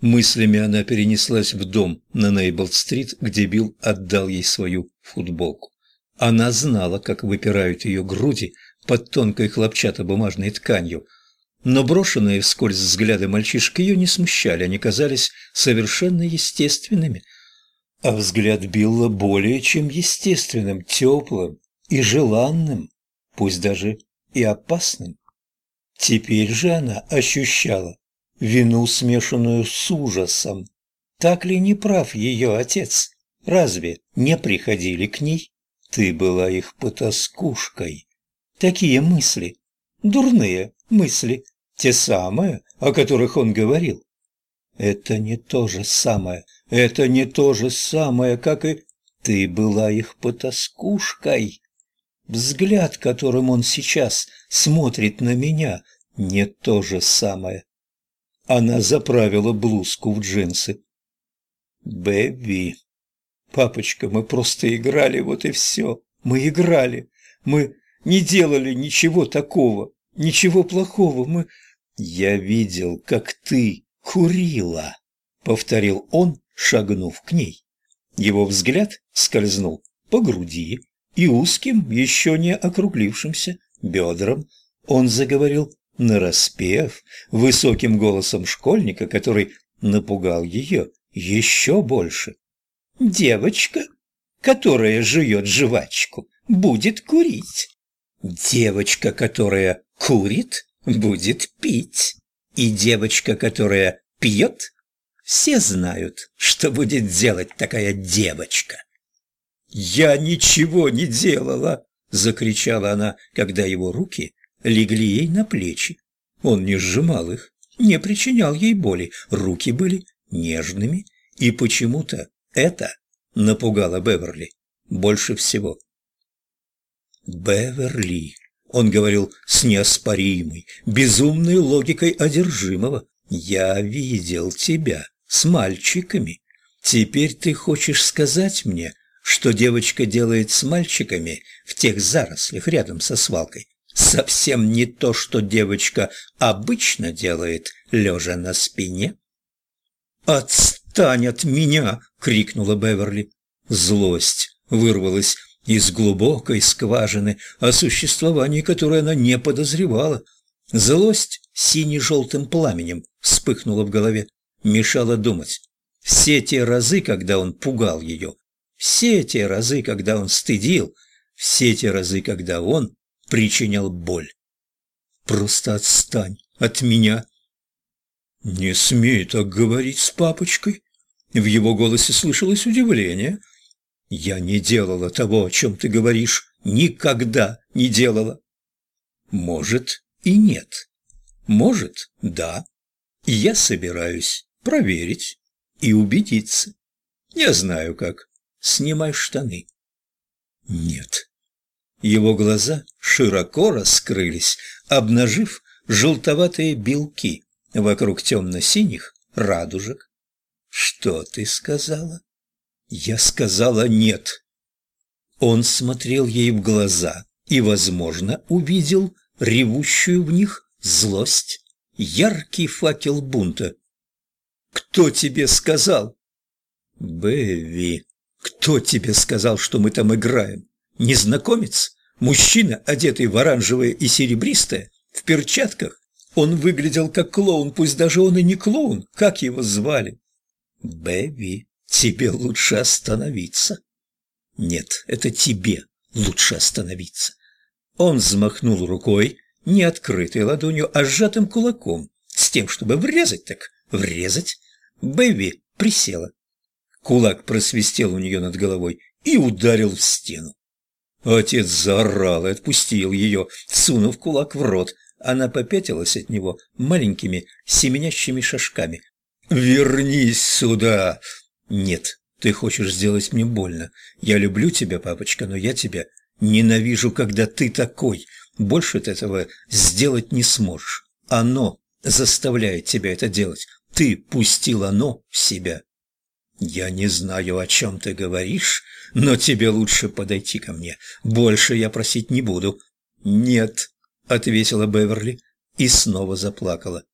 Мыслями она перенеслась в дом на Нейбл-стрит, где Билл отдал ей свою футболку. Она знала, как выпирают ее груди под тонкой хлопчатобумажной тканью, но брошенные вскользь взгляды мальчишек ее не смущали, они казались совершенно естественными. А взгляд Билла более чем естественным, теплым и желанным, пусть даже и опасным. Теперь же она ощущала вину, смешанную с ужасом. Так ли не прав ее отец? Разве не приходили к ней? Ты была их потаскушкой. Такие мысли, дурные мысли, те самые, о которых он говорил. Это не то же самое, это не то же самое, как и ты была их потаскушкой. Взгляд, которым он сейчас смотрит на меня, не то же самое. Она заправила блузку в джинсы. «Бэби, папочка, мы просто играли, вот и все. Мы играли. Мы не делали ничего такого, ничего плохого. Мы... Я видел, как ты курила», — повторил он, шагнув к ней. Его взгляд скользнул по груди и узким, еще не округлившимся бедрам. Он заговорил нараспев, высоким голосом школьника, который напугал ее еще больше. «Девочка, которая жует жвачку, будет курить. Девочка, которая курит, будет пить. И девочка, которая пьет, все знают, что будет делать такая девочка». «Я ничего не делала!» — закричала она, когда его руки легли ей на плечи. Он не сжимал их, не причинял ей боли, руки были нежными, и почему-то это напугало Беверли больше всего. «Беверли», — он говорил с неоспоримой, безумной логикой одержимого, «я видел тебя с мальчиками. Теперь ты хочешь сказать мне, что девочка делает с мальчиками в тех зарослях рядом со свалкой, совсем не то, что девочка обычно делает, лежа на спине. «Отстань от меня!» — крикнула Беверли. Злость вырвалась из глубокой скважины, о существовании которой она не подозревала. Злость сине-желтым пламенем вспыхнула в голове, мешала думать. Все те разы, когда он пугал ее, все те разы, когда он стыдил, все те разы, когда он причинял боль. Просто отстань от меня. Не смей так говорить с папочкой. В его голосе слышалось удивление. Я не делала того, о чем ты говоришь. Никогда не делала. Может и нет. Может, да. Я собираюсь проверить и убедиться. Я знаю как. Снимай штаны. Нет. Его глаза широко раскрылись, обнажив желтоватые белки вокруг темно-синих радужек. «Что ты сказала?» «Я сказала нет». Он смотрел ей в глаза и, возможно, увидел ревущую в них злость, яркий факел бунта. «Кто тебе сказал?» «Бэви, кто тебе сказал, что мы там играем?» Незнакомец, мужчина, одетый в оранжевое и серебристое, в перчатках. Он выглядел как клоун, пусть даже он и не клоун. Как его звали? Бэби, тебе лучше остановиться. Нет, это тебе лучше остановиться. Он взмахнул рукой, не открытой ладонью, а сжатым кулаком, с тем, чтобы врезать так, врезать. Бэби присела. Кулак просвистел у нее над головой и ударил в стену. Отец заорал и отпустил ее, сунув кулак в рот. Она попятилась от него маленькими семенящими шажками. «Вернись сюда!» «Нет, ты хочешь сделать мне больно. Я люблю тебя, папочка, но я тебя ненавижу, когда ты такой. Больше ты этого сделать не сможешь. Оно заставляет тебя это делать. Ты пустил оно в себя. «Я не знаю, о чем ты говоришь, но тебе лучше подойти ко мне. Больше я просить не буду». «Нет», — ответила Беверли и снова заплакала.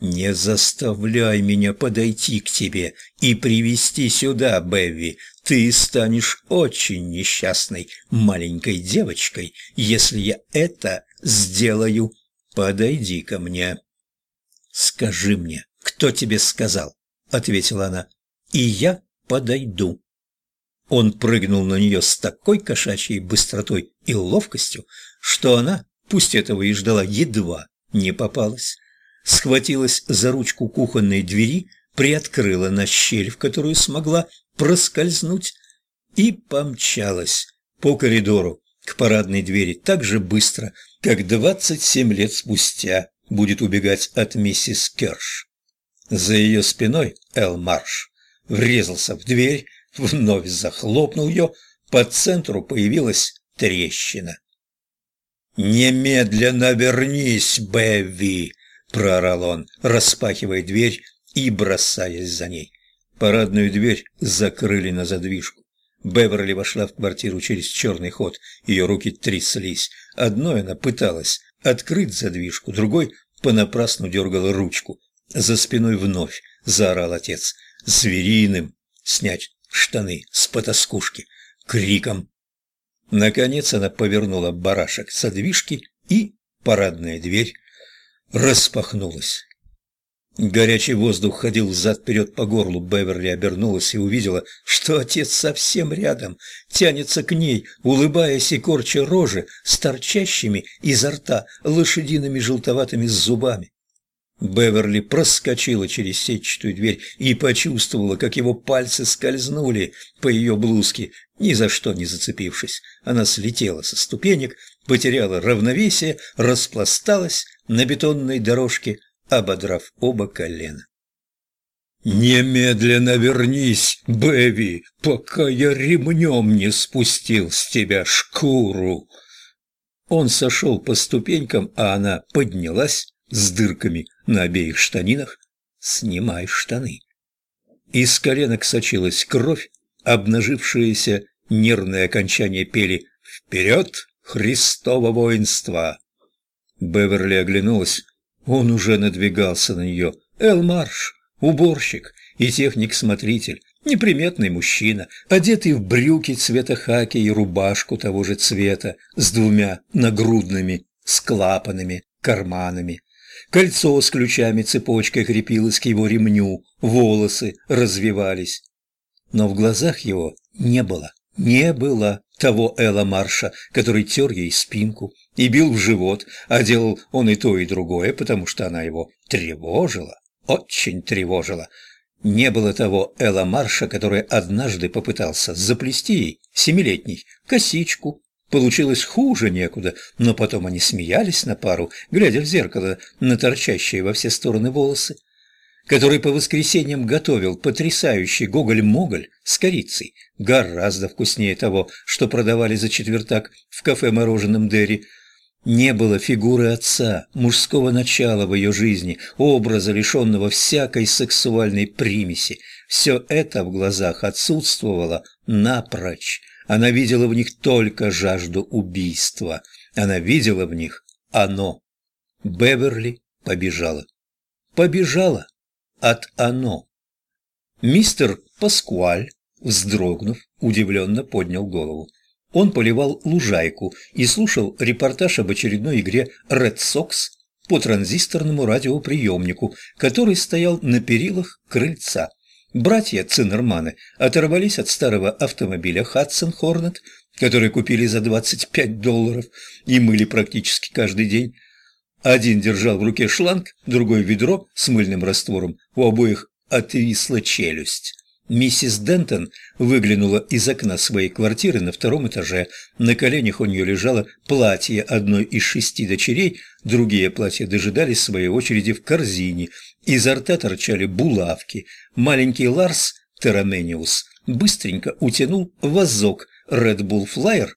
«Не заставляй меня подойти к тебе и привести сюда, Бевви. Ты станешь очень несчастной маленькой девочкой, если я это сделаю. Подойди ко мне». «Скажи мне, кто тебе сказал?» — ответила она. «И я подойду». Он прыгнул на нее с такой кошачьей быстротой и ловкостью, что она, пусть этого и ждала, едва не попалась схватилась за ручку кухонной двери, приоткрыла на щель, в которую смогла проскользнуть, и помчалась по коридору к парадной двери так же быстро, как двадцать семь лет спустя будет убегать от миссис Керш. За ее спиной Эл Марш врезался в дверь, вновь захлопнул ее, по центру появилась трещина. «Немедленно вернись, Бэви!» – проорал он, распахивая дверь и бросаясь за ней. Парадную дверь закрыли на задвижку. Беверли вошла в квартиру через черный ход, ее руки тряслись. Одной она пыталась открыть задвижку, другой понапрасну дергала ручку. За спиной вновь заорал отец. Звериным снять штаны с потаскушки, криком. Наконец она повернула барашек с задвижки, и парадная дверь распахнулась. Горячий воздух ходил взад-вперед по горлу. Беверли обернулась и увидела, что отец совсем рядом, тянется к ней, улыбаясь и корча рожи с торчащими изо рта лошадиными желтоватыми зубами. Беверли проскочила через сетчатую дверь и почувствовала, как его пальцы скользнули по ее блузке, ни за что не зацепившись. Она слетела со ступенек, потеряла равновесие, распласталась на бетонной дорожке, ободрав оба колена. «Немедленно вернись, Бэви, пока я ремнем не спустил с тебя шкуру!» Он сошел по ступенькам, а она поднялась с дырками на обеих штанинах. «Снимай штаны!» Из коленок сочилась кровь, обнажившиеся нервные окончания пели «Вперед, Христово воинство!» Беверли оглянулась. Он уже надвигался на нее. Эл Марш, уборщик и техник-смотритель, неприметный мужчина, одетый в брюки цвета хаки и рубашку того же цвета, с двумя нагрудными, с клапанами, карманами. Кольцо с ключами-цепочкой крепилось к его ремню, волосы развивались. Но в глазах его не было, не было того Элла Марша, который тер ей спинку и бил в живот, а делал он и то, и другое, потому что она его тревожила, очень тревожила. Не было того Элла Марша, который однажды попытался заплести ей, семилетней, косичку. Получилось хуже некуда, но потом они смеялись на пару, глядя в зеркало на торчащие во все стороны волосы который по воскресеньям готовил потрясающий гоголь-моголь с корицей, гораздо вкуснее того, что продавали за четвертак в кафе-мороженом Дерри. Не было фигуры отца, мужского начала в ее жизни, образа, лишенного всякой сексуальной примеси. Все это в глазах отсутствовало напрочь. Она видела в них только жажду убийства. Она видела в них оно. Беверли побежала. Побежала от «оно». Мистер Паскуаль, вздрогнув, удивленно поднял голову. Он поливал лужайку и слушал репортаж об очередной игре «Ред Сокс» по транзисторному радиоприемнику, который стоял на перилах крыльца. Братья Циннерманы оторвались от старого автомобиля «Хадсон Хорнет», который купили за 25 долларов и мыли практически каждый день. Один держал в руке шланг, другой ведро с мыльным раствором, у обоих отвисла челюсть. Миссис Дентон выглянула из окна своей квартиры на втором этаже. На коленях у нее лежало платье одной из шести дочерей, другие платья дожидались своей очереди в корзине. Изо рта торчали булавки. Маленький Ларс Терамениус быстренько утянул вазок Red Bull Flyer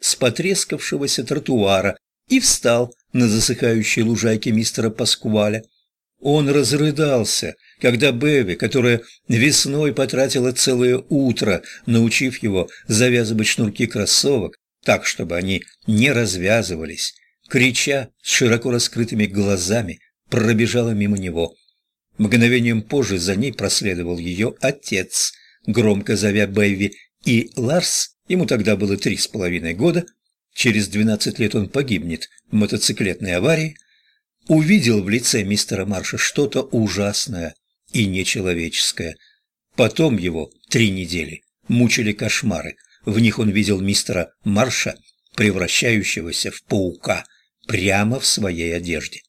с потрескавшегося тротуара и встал на засыхающей лужайке мистера Паскуаля. Он разрыдался, когда Беви, которая весной потратила целое утро, научив его завязывать шнурки кроссовок так, чтобы они не развязывались, крича с широко раскрытыми глазами, пробежала мимо него. Мгновением позже за ней проследовал ее отец, громко зовя Бэйви, и Ларс, ему тогда было три с половиной года, через двенадцать лет он погибнет в мотоциклетной аварии, увидел в лице мистера Марша что-то ужасное и нечеловеческое. Потом его три недели мучили кошмары. В них он видел мистера Марша, превращающегося в паука, прямо в своей одежде.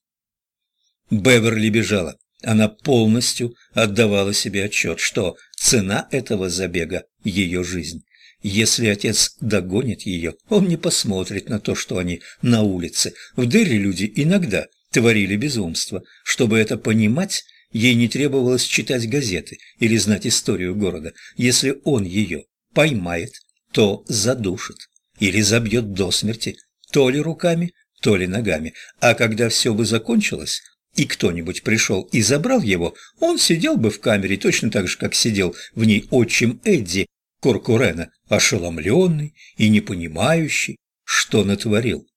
Беверли бежала. Она полностью отдавала себе отчет, что цена этого забега – ее жизнь. Если отец догонит ее, он не посмотрит на то, что они на улице. В Дерри люди иногда творили безумство. Чтобы это понимать, ей не требовалось читать газеты или знать историю города. Если он ее поймает, то задушит или забьет до смерти, то ли руками, то ли ногами. А когда все бы закончилось, и кто-нибудь пришел и забрал его, он сидел бы в камере точно так же, как сидел в ней отчим Эдди Коркурена, ошеломленный и не понимающий, что натворил.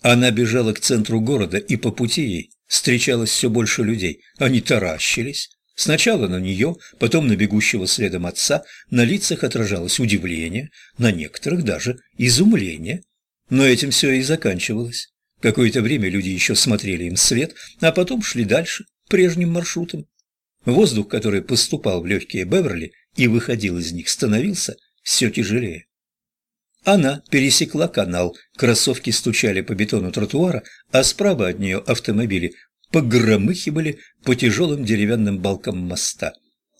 Она бежала к центру города, и по пути ей встречалось все больше людей. Они таращились. Сначала на нее, потом на бегущего следом отца, на лицах отражалось удивление, на некоторых даже изумление. Но этим все и заканчивалось. Какое-то время люди еще смотрели им свет, а потом шли дальше, прежним маршрутом. Воздух, который поступал в легкие Беверли и выходил из них, становился все тяжелее. Она пересекла канал, кроссовки стучали по бетону тротуара, а справа от нее автомобили погромыхивали по тяжелым деревянным балкам моста.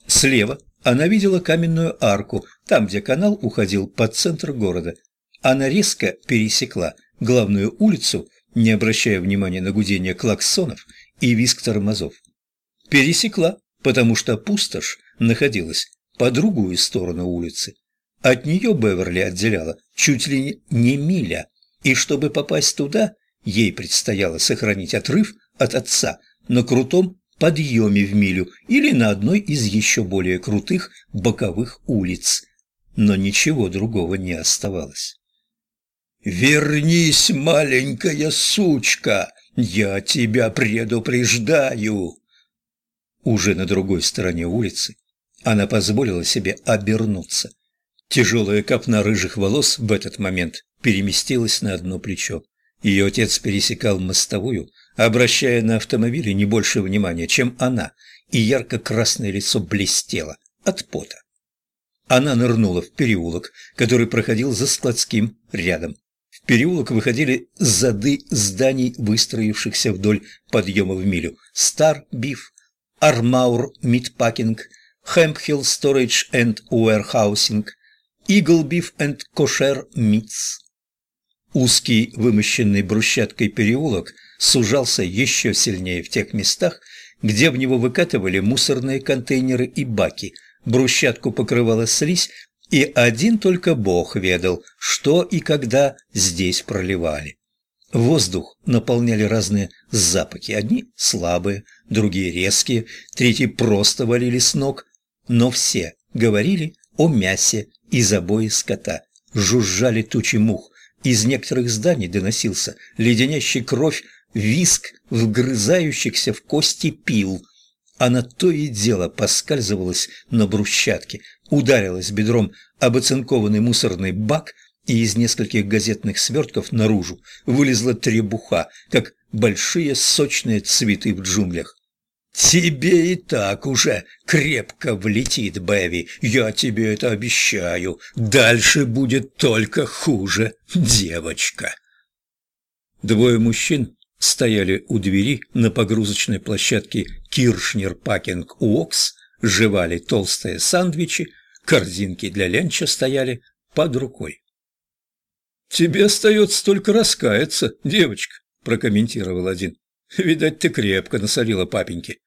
Слева она видела каменную арку, там, где канал уходил под центр города. Она резко пересекла главную улицу, не обращая внимания на гудение клаксонов и визг тормозов. Пересекла, потому что пустошь находилась по другую сторону улицы. От нее Беверли отделяла чуть ли не миля, и чтобы попасть туда, ей предстояло сохранить отрыв от отца на крутом подъеме в милю или на одной из еще более крутых боковых улиц. Но ничего другого не оставалось. «Вернись, маленькая сучка! Я тебя предупреждаю!» Уже на другой стороне улицы она позволила себе обернуться. Тяжелая копна рыжих волос в этот момент переместилась на одно плечо. Ее отец пересекал мостовую, обращая на автомобили не больше внимания, чем она, и ярко-красное лицо блестело от пота. Она нырнула в переулок, который проходил за складским рядом. Переулок выходили зады зданий, выстроившихся вдоль подъема в милю. Star Beef, Armour Meatpacking, Hemphill Storage and Warehousing, Игл Биф энд Кошер Митс. Узкий, вымощенный брусчаткой переулок сужался еще сильнее в тех местах, где в него выкатывали мусорные контейнеры и баки. Брусчатку покрывала слизь, и один только Бог ведал, что и когда здесь проливали. Воздух наполняли разные запахи, одни слабые, другие резкие, третьи просто валили с ног, но все говорили о мясе и забое скота, жужжали тучи мух, из некоторых зданий доносился леденящий кровь виск вгрызающихся в кости пил. Она то и дело поскальзывалась на брусчатке, ударилась бедром об оцинкованный мусорный бак, и из нескольких газетных свертков наружу вылезла требуха, как большие сочные цветы в джунглях. «Тебе и так уже крепко влетит, Бэви, я тебе это обещаю. Дальше будет только хуже, девочка». Двое мужчин стояли у двери на погрузочной площадке Киршнер Пакинг Уокс, жевали толстые сандвичи, корзинки для ленча стояли под рукой. «Тебе остается только раскаяться, девочка», – прокомментировал один. Видать, ты крепко насолила папеньке.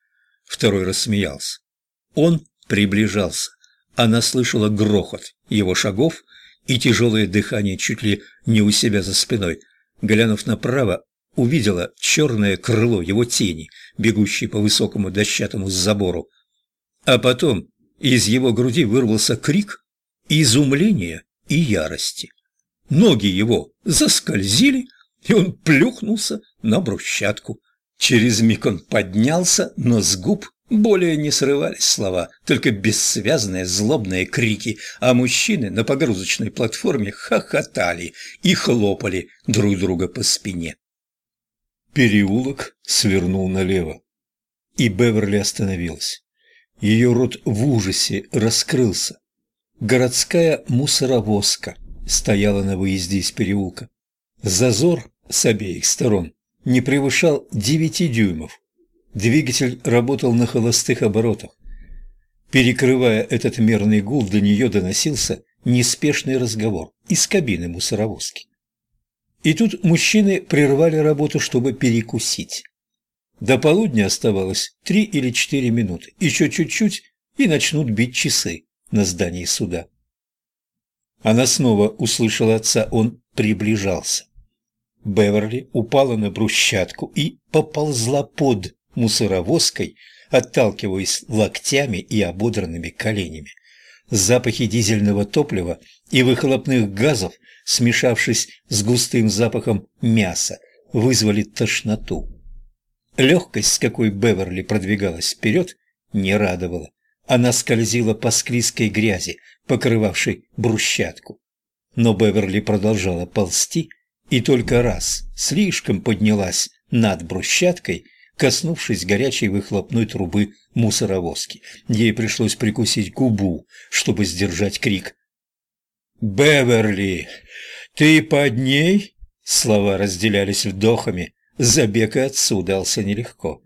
Второй рассмеялся. Он приближался. Она слышала грохот его шагов и тяжелое дыхание чуть ли не у себя за спиной. Глянув направо, увидела черное крыло его тени, бегущей по высокому дощатому забору. А потом из его груди вырвался крик изумления и ярости. Ноги его заскользили, и он плюхнулся на брусчатку. Через миг он поднялся, но с губ более не срывались слова, только бессвязные злобные крики, а мужчины на погрузочной платформе хохотали и хлопали друг друга по спине. Переулок свернул налево, и Беверли остановилась. Ее рот в ужасе раскрылся. Городская мусоровозка стояла на выезде из переулка. Зазор с обеих сторон не превышал девяти дюймов. Двигатель работал на холостых оборотах. Перекрывая этот мерный гул, до нее доносился неспешный разговор из кабины мусоровозки. И тут мужчины прервали работу, чтобы перекусить. До полудня оставалось три или четыре минуты. Еще чуть-чуть, и начнут бить часы на здании суда. Она снова услышала отца, он приближался. Беверли упала на брусчатку и поползла под мусоровозкой, отталкиваясь локтями и ободранными коленями. Запахи дизельного топлива и выхлопных газов, смешавшись с густым запахом мяса, вызвали тошноту. Легкость, с какой Беверли продвигалась вперед, не радовала. Она скользила по склизкой грязи, покрывавшей брусчатку. Но Беверли продолжала ползти, и только раз слишком поднялась над брусчаткой, коснувшись горячей выхлопной трубы мусоровозки. Ей пришлось прикусить губу, чтобы сдержать крик. «Беверли, ты под ней?» Слова разделялись вдохами, забег и отцу дался нелегко.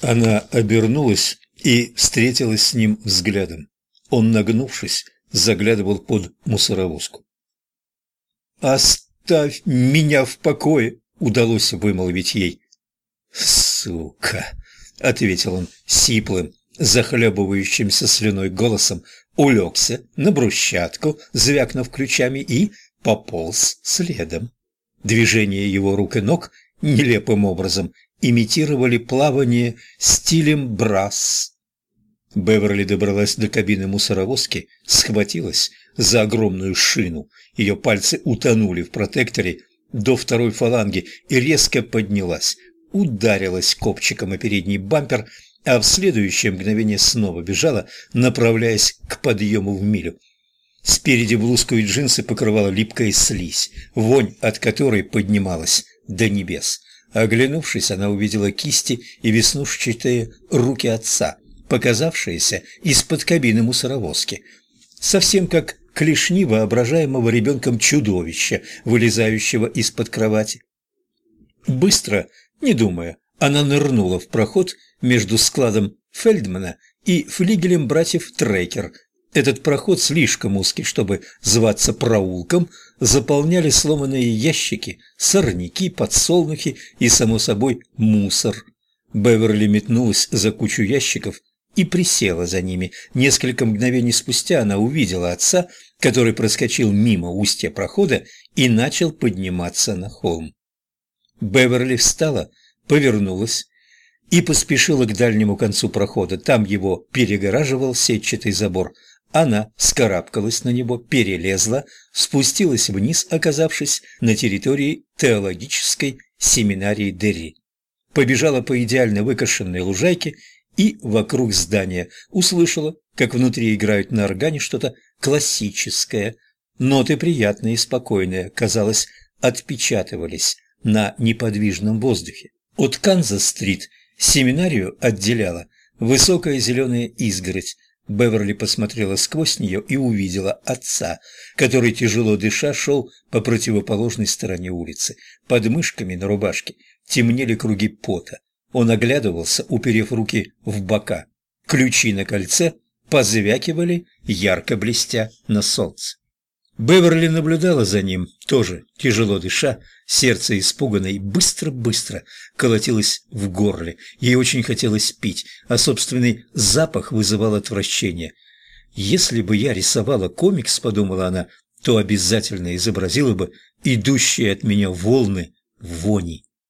Она обернулась и встретилась с ним взглядом. Он, нагнувшись, заглядывал под мусоровозку. «Оставь меня в покое!» — удалось вымолвить ей. «Сука!» — ответил он сиплым, захлебывающимся слюной голосом, улегся на брусчатку, звякнув ключами, и пополз следом. Движения его рук и ног нелепым образом имитировали плавание стилем брас. Беверли добралась до кабины мусоровозки, схватилась за огромную шину. Ее пальцы утонули в протекторе до второй фаланги и резко поднялась, ударилась копчиком о передний бампер, а в следующее мгновение снова бежала, направляясь к подъему в милю. Спереди блузку и джинсы покрывала липкая слизь, вонь от которой поднималась до небес. Оглянувшись, она увидела кисти и веснушчатые руки отца, показавшиеся из-под кабины мусоровозки. Совсем как клешни воображаемого ребенком чудовища, вылезающего из-под кровати. Быстро не думая, она нырнула в проход между складом Фельдмана и флигелем братьев Трекер. Этот проход слишком узкий, чтобы зваться проулком, заполняли сломанные ящики, сорняки, подсолнухи и, само собой, мусор. Беверли метнулась за кучу ящиков и присела за ними. Несколько мгновений спустя она увидела отца, который проскочил мимо устья прохода и начал подниматься на холм. Беверли встала, повернулась и поспешила к дальнему концу прохода. Там его перегораживал сетчатый забор. Она скарабкалась на него, перелезла, спустилась вниз, оказавшись на территории теологической семинарии Дерри. Побежала по идеально выкошенной лужайке и вокруг здания. Услышала, как внутри играют на органе что-то классическое. Ноты приятные и спокойные, казалось, отпечатывались на неподвижном воздухе. От Канзас-стрит семинарию отделяла высокая зеленая изгородь. Беверли посмотрела сквозь нее и увидела отца, который, тяжело дыша, шел по противоположной стороне улицы. Под мышками на рубашке темнели круги пота. Он оглядывался, уперев руки в бока. Ключи на кольце позвякивали, ярко блестя на солнце. Беверли наблюдала за ним, тоже тяжело дыша, сердце испуганно и быстро-быстро колотилось в горле. Ей очень хотелось пить, а собственный запах вызывал отвращение. «Если бы я рисовала комикс, — подумала она, — то обязательно изобразила бы идущие от меня волны вони».